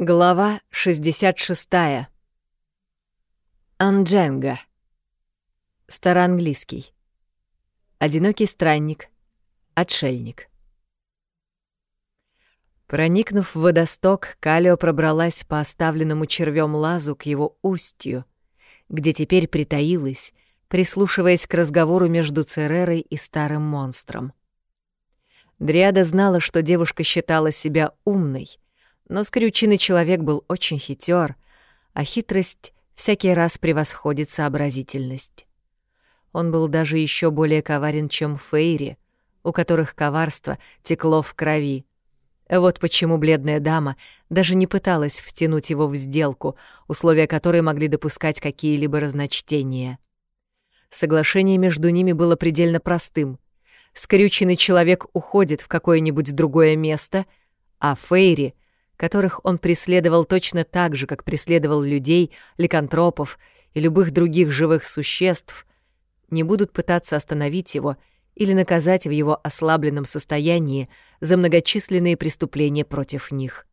Глава 66. Андженга. Староанглийский. Одинокий странник. Отшельник. Проникнув в водосток, Калио пробралась по оставленному червем лазу к его устью, где теперь притаилась, прислушиваясь к разговору между Церерой и старым монстром. Дриада знала, что девушка считала себя умной — но скрюченный человек был очень хитер, а хитрость всякий раз превосходит сообразительность. Он был даже еще более коварен, чем Фейри, у которых коварство текло в крови. Вот почему бледная дама даже не пыталась втянуть его в сделку, условия которой могли допускать какие-либо разночтения. Соглашение между ними было предельно простым. Скрюченный человек уходит в какое-нибудь другое место, а Фейри — которых он преследовал точно так же, как преследовал людей, ликантропов и любых других живых существ, не будут пытаться остановить его или наказать в его ослабленном состоянии за многочисленные преступления против них.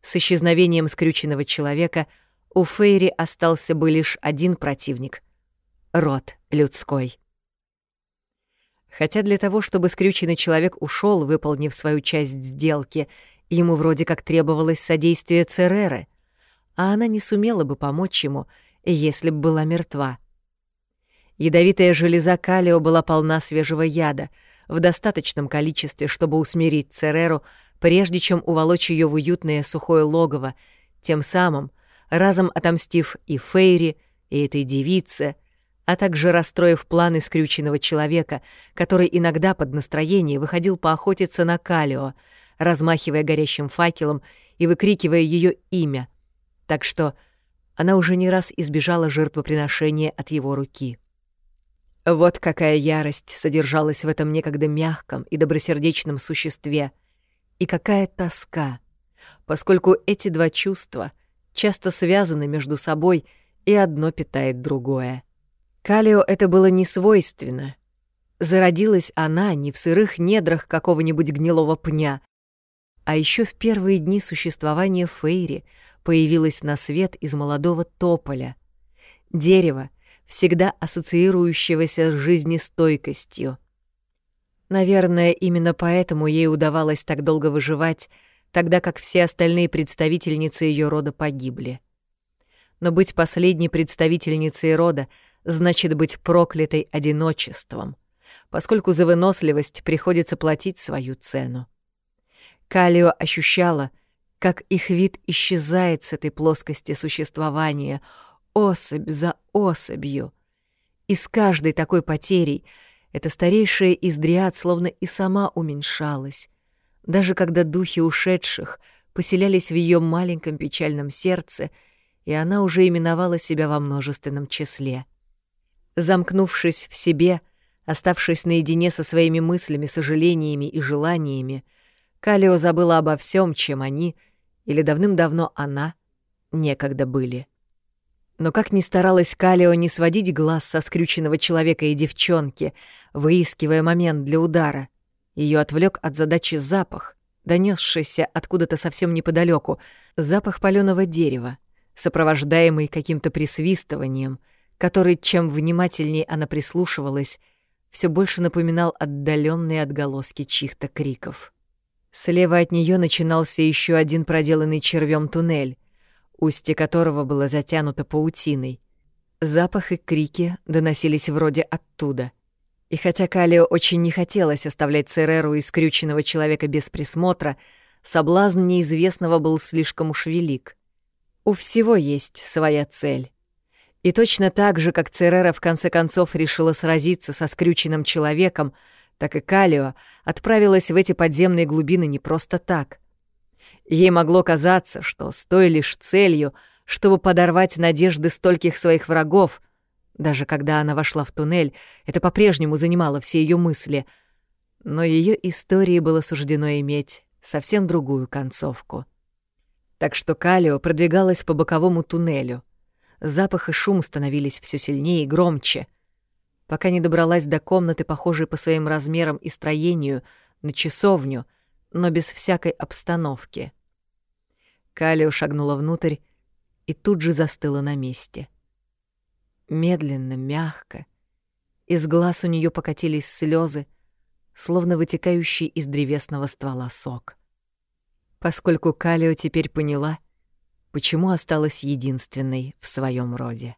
С исчезновением скрюченного человека у Фейри остался бы лишь один противник — род людской. Хотя для того, чтобы скрюченный человек ушел, выполнив свою часть сделки — Ему вроде как требовалось содействие Цереры, а она не сумела бы помочь ему, если бы была мертва. Ядовитая железа Калио была полна свежего яда, в достаточном количестве, чтобы усмирить Цереру, прежде чем уволочь ее в уютное сухое логово, тем самым разом отомстив и Фейри, и этой девице, а также расстроив планы скрюченного человека, который иногда под настроение выходил поохотиться на Калио — размахивая горящим факелом и выкрикивая ее имя, так что она уже не раз избежала жертвоприношения от его руки. Вот какая ярость содержалась в этом некогда мягком и добросердечном существе, и какая тоска, поскольку эти два чувства часто связаны между собой, и одно питает другое. Калио это было не свойственно. Зародилась она не в сырых недрах какого-нибудь гнилого пня, а еще в первые дни существования Фейри появилась на свет из молодого тополя. Дерево, всегда ассоциирующегося с жизнестойкостью. Наверное, именно поэтому ей удавалось так долго выживать, тогда как все остальные представительницы ее рода погибли. Но быть последней представительницей рода значит быть проклятой одиночеством, поскольку за выносливость приходится платить свою цену. Калио ощущала, как их вид исчезает с этой плоскости существования, особь за особью. И с каждой такой потерей эта старейшая из дриад словно и сама уменьшалась, даже когда духи ушедших поселялись в ее маленьком печальном сердце, и она уже именовала себя во множественном числе. Замкнувшись в себе, оставшись наедине со своими мыслями, сожалениями и желаниями, Калио забыла обо всем, чем они, или давным-давно она, некогда были. Но как ни старалась Калио не сводить глаз со скрюченного человека и девчонки, выискивая момент для удара, ее отвлек от задачи запах, донесшийся откуда-то совсем неподалеку, запах паленого дерева, сопровождаемый каким-то присвистыванием, который, чем внимательнее она прислушивалась, все больше напоминал отдаленные отголоски чьих-то криков. Слева от нее начинался еще один проделанный червем туннель, устье которого было затянуто паутиной. Запах и крики доносились вроде оттуда. И хотя Калио очень не хотелось оставлять Цереру и скрюченного человека без присмотра, соблазн неизвестного был слишком уж велик. У всего есть своя цель. И точно так же, как Церера в конце концов решила сразиться со скрюченным человеком, так и Калио отправилась в эти подземные глубины не просто так. Ей могло казаться, что с той лишь целью, чтобы подорвать надежды стольких своих врагов, даже когда она вошла в туннель, это по-прежнему занимало все ее мысли, но ее истории было суждено иметь совсем другую концовку. Так что Калио продвигалась по боковому туннелю. Запах и шум становились все сильнее и громче — пока не добралась до комнаты, похожей по своим размерам и строению на часовню, но без всякой обстановки. Калио шагнула внутрь и тут же застыла на месте. Медленно, мягко. Из глаз у нее покатились слезы, словно вытекающий из древесного ствола сок. Поскольку Калио теперь поняла, почему осталась единственной в своем роде.